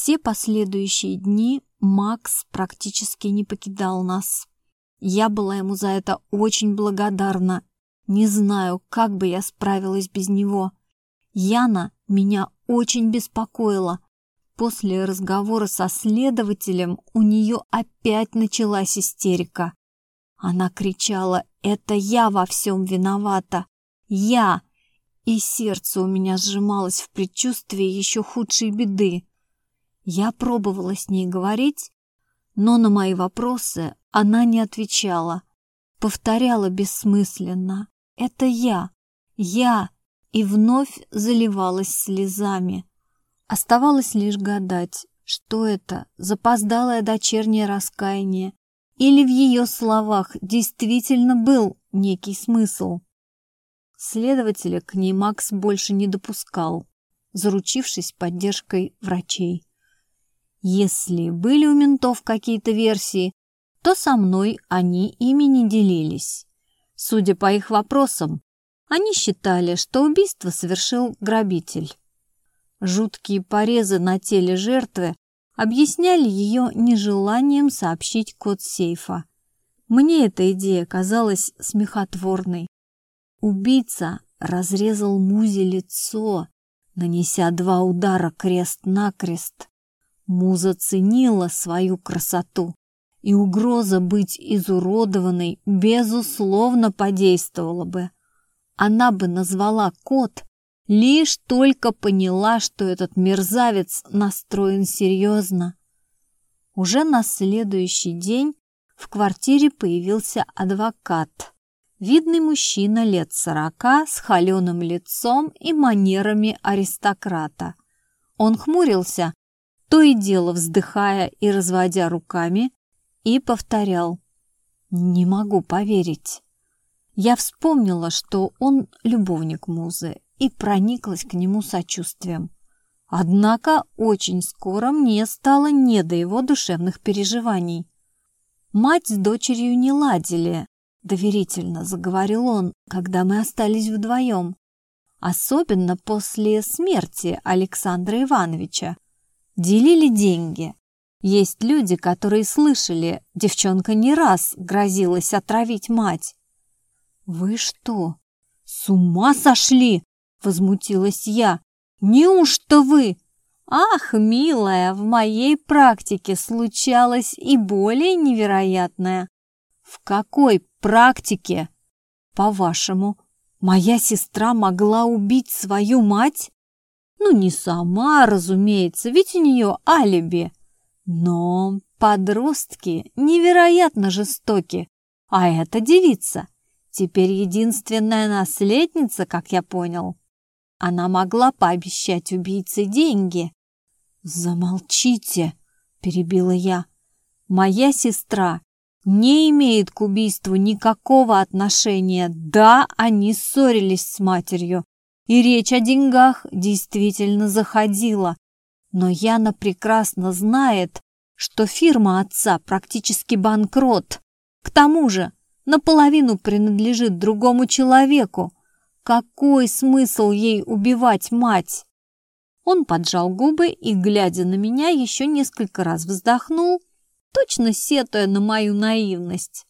все последующие дни Макс практически не покидал нас. Я была ему за это очень благодарна. Не знаю, как бы я справилась без него. Яна меня очень беспокоила. После разговора со следователем у нее опять началась истерика. Она кричала «Это я во всем виновата! Я!» И сердце у меня сжималось в предчувствии еще худшей беды. Я пробовала с ней говорить, но на мои вопросы она не отвечала. Повторяла бессмысленно «Это я! Я!» и вновь заливалась слезами. Оставалось лишь гадать, что это, запоздалое дочернее раскаяние, или в ее словах действительно был некий смысл. Следователя к ней Макс больше не допускал, заручившись поддержкой врачей. Если были у ментов какие-то версии, то со мной они ими не делились. Судя по их вопросам, они считали, что убийство совершил грабитель. Жуткие порезы на теле жертвы объясняли ее нежеланием сообщить код сейфа. Мне эта идея казалась смехотворной. Убийца разрезал Музе лицо, нанеся два удара крест-накрест. Муза ценила свою красоту, и угроза быть изуродованной безусловно подействовала бы. Она бы назвала код, лишь только поняла, что этот мерзавец настроен серьезно. Уже на следующий день в квартире появился адвокат. Видный мужчина лет сорока с холеным лицом и манерами аристократа. Он хмурился, то и дело вздыхая и разводя руками, и повторял «Не могу поверить». Я вспомнила, что он любовник Музы, и прониклась к нему сочувствием. Однако очень скоро мне стало не до его душевных переживаний. Мать с дочерью не ладили, доверительно заговорил он, когда мы остались вдвоем. Особенно после смерти Александра Ивановича. Делили деньги. Есть люди, которые слышали, девчонка не раз грозилась отравить мать. «Вы что, с ума сошли?» — возмутилась я. «Неужто вы?» «Ах, милая, в моей практике случалось и более невероятное». «В какой практике?» «По-вашему, моя сестра могла убить свою мать?» Ну, не сама, разумеется, ведь у нее алиби. Но подростки невероятно жестоки. А эта девица теперь единственная наследница, как я понял. Она могла пообещать убийце деньги. «Замолчите!» – перебила я. «Моя сестра не имеет к убийству никакого отношения. Да, они ссорились с матерью, и речь о деньгах действительно заходила. Но Яна прекрасно знает, что фирма отца практически банкрот. К тому же наполовину принадлежит другому человеку. Какой смысл ей убивать мать? Он поджал губы и, глядя на меня, еще несколько раз вздохнул, точно сетуя на мою наивность.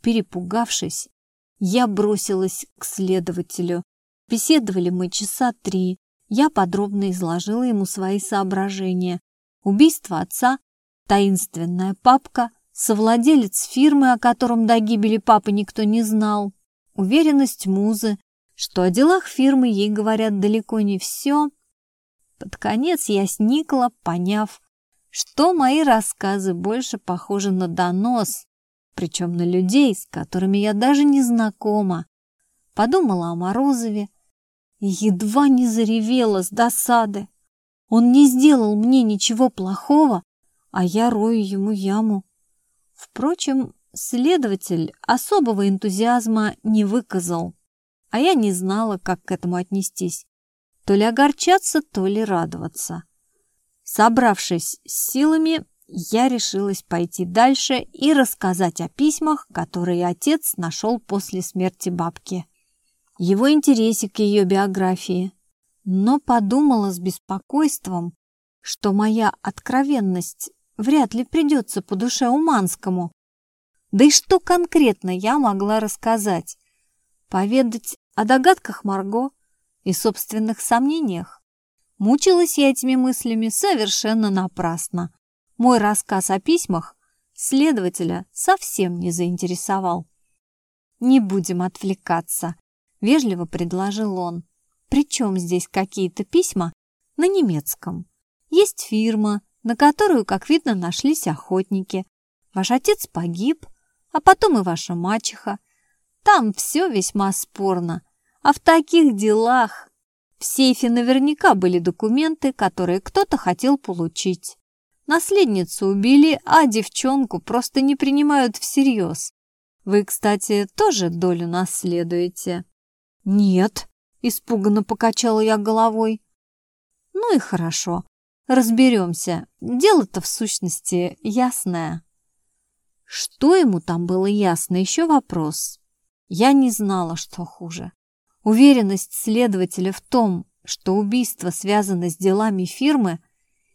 Перепугавшись, я бросилась к следователю, Беседовали мы часа три. Я подробно изложила ему свои соображения. Убийство отца, таинственная папка, совладелец фирмы, о котором до гибели папы никто не знал, уверенность музы, что о делах фирмы ей говорят далеко не все. Под конец я сникла, поняв, что мои рассказы больше похожи на донос, причем на людей, с которыми я даже не знакома. Подумала о Морозове, и едва не заревела с досады. Он не сделал мне ничего плохого, а я рою ему яму. Впрочем, следователь особого энтузиазма не выказал, а я не знала, как к этому отнестись. То ли огорчаться, то ли радоваться. Собравшись с силами, я решилась пойти дальше и рассказать о письмах, которые отец нашел после смерти бабки его интересе к ее биографии, но подумала с беспокойством, что моя откровенность вряд ли придется по душе Уманскому. Да и что конкретно я могла рассказать? Поведать о догадках Марго и собственных сомнениях? Мучилась я этими мыслями совершенно напрасно. Мой рассказ о письмах следователя совсем не заинтересовал. «Не будем отвлекаться», — вежливо предложил он. «Причем здесь какие-то письма на немецком? Есть фирма, на которую, как видно, нашлись охотники. Ваш отец погиб, а потом и ваша мачеха. Там все весьма спорно. А в таких делах в сейфе наверняка были документы, которые кто-то хотел получить. Наследницу убили, а девчонку просто не принимают всерьез. Вы, кстати, тоже долю наследуете?» «Нет», — испуганно покачала я головой. «Ну и хорошо. Разберемся. Дело-то в сущности ясное». Что ему там было ясно, еще вопрос. Я не знала, что хуже. Уверенность следователя в том, что убийство связано с делами фирмы,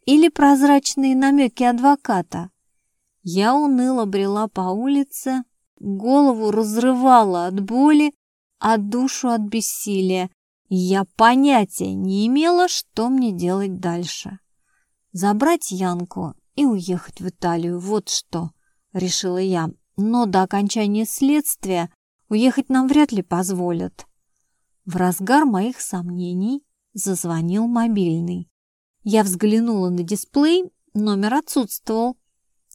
или прозрачные намеки адвоката. Я уныло брела по улице, голову разрывала от боли, а душу от бессилия. Я понятия не имела, что мне делать дальше. Забрать Янку и уехать в Италию, вот что, решила я. Но до окончания следствия уехать нам вряд ли позволят. В разгар моих сомнений зазвонил мобильный. Я взглянула на дисплей, номер отсутствовал.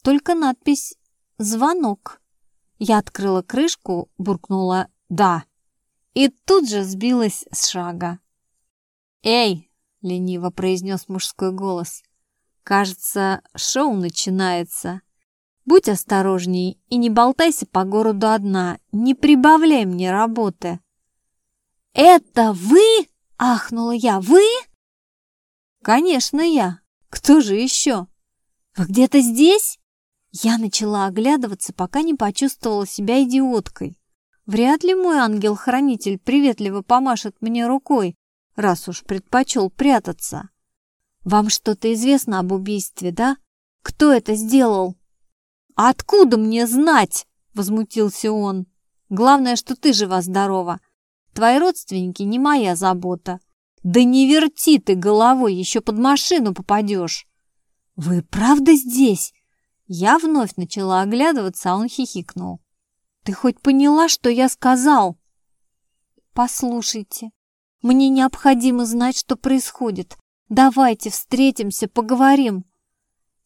Только надпись «Звонок». Я открыла крышку, буркнула «Да» и тут же сбилась с шага. «Эй!» — лениво произнес мужской голос. «Кажется, шоу начинается. Будь осторожней и не болтайся по городу одна, не прибавляй мне работы». «Это вы?» — ахнула я. «Вы?» «Конечно я. Кто же еще?» «Вы где-то здесь?» Я начала оглядываться, пока не почувствовала себя идиоткой. Вряд ли мой ангел-хранитель приветливо помашет мне рукой, раз уж предпочел прятаться. «Вам что-то известно об убийстве, да? Кто это сделал?» «Откуда мне знать?» — возмутился он. «Главное, что ты жива-здорова. Твои родственники не моя забота. Да не верти ты головой, еще под машину попадешь. Вы правда здесь? Я вновь начала оглядываться, а он хихикнул. Ты хоть поняла, что я сказал? Послушайте, мне необходимо знать, что происходит. Давайте встретимся, поговорим.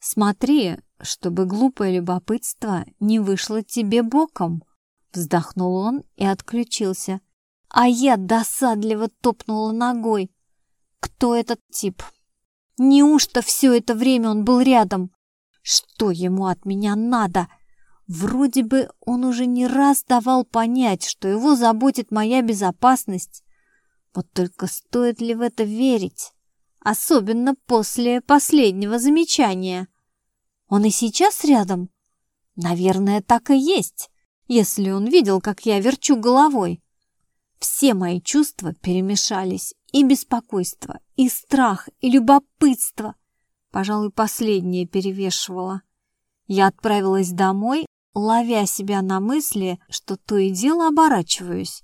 Смотри, чтобы глупое любопытство не вышло тебе боком. Вздохнул он и отключился. А я досадливо топнула ногой. Кто этот тип? Неужто все это время он был рядом? Что ему от меня надо? Вроде бы он уже не раз давал понять, что его заботит моя безопасность. Вот только стоит ли в это верить? Особенно после последнего замечания. Он и сейчас рядом? Наверное, так и есть, если он видел, как я верчу головой. Все мои чувства перемешались. И беспокойство, и страх, и любопытство. Пожалуй, последнее перевешивало. Я отправилась домой, ловя себя на мысли, что то и дело оборачиваюсь.